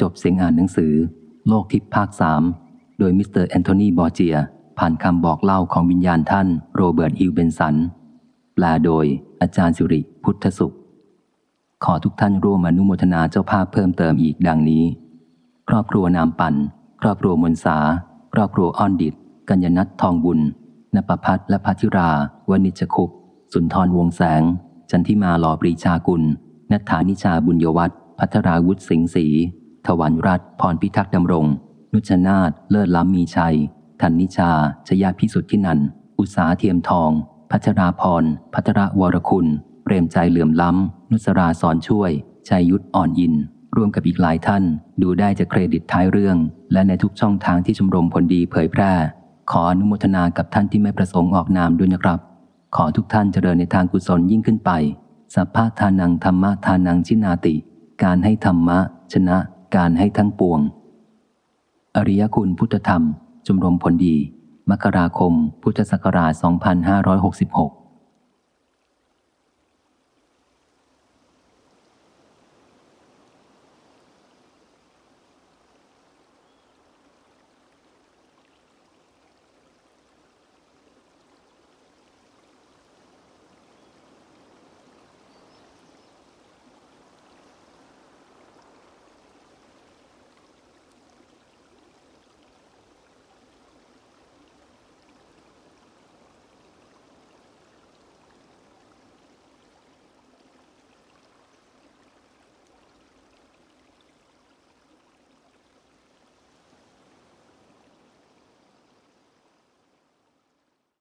จบเสียงอ่านหนังสือ โลกทิพย์ภาคสามโดยมิสเตอร์แอนโทนีบอร์เจีย ผ่านคำบอกเล่าของวิญญาณท่านโรเบิร์ตฮิวเบนสันแปลโดยอาจารย์สิริพุทธสุข ขอทุกท่านร่วมอนุโมทนาเจ้าภาพเพิ่มเติมอีกดังนี้ ครอบครัวนามปันครอบครัวมนสา ครอบครัวอ้อนดิต กัญญนัททองบุญนปพัฒและพัทิราวณิชคุปสุนทรวงแสง จันทิมาหล่อปรีชากุลนัทธานิชาบุญยวัฒน์พัทราวุฒิสิงห์ศรี ถวันรัตพรพิทักษ์ดำรง นุชนาธเลิศล้ำมีชัย ธันนิชา ชยาพิสุทธินัน อุตสาเทียมทอง พัชราพร พัทรวรคุณ เปรมใจเหลื่อมล้ำ นุสราสอนช่วย ชัยยุทธอ่อนอิน ร่วมกับอีกหลายท่าน ดูได้จากเครดิตท้ายเรื่อง และในทุกช่องทางที่ชมรมผลดีเผยแพร่ ขออนุโมทนากับท่านที่ไม่ประสงค์ออกนามด้วยนะครับ ขอทุกท่านเจริญในทางกุศลยิ่งขึ้นไปสัพพะทานังธรรมะทานังชินาติ การให้ธรรมะ ชนะ การให้ทั้งปวง อริยคุณพุทธธรรม ชมรมผลดี มกราคม พุทธศักราช 2566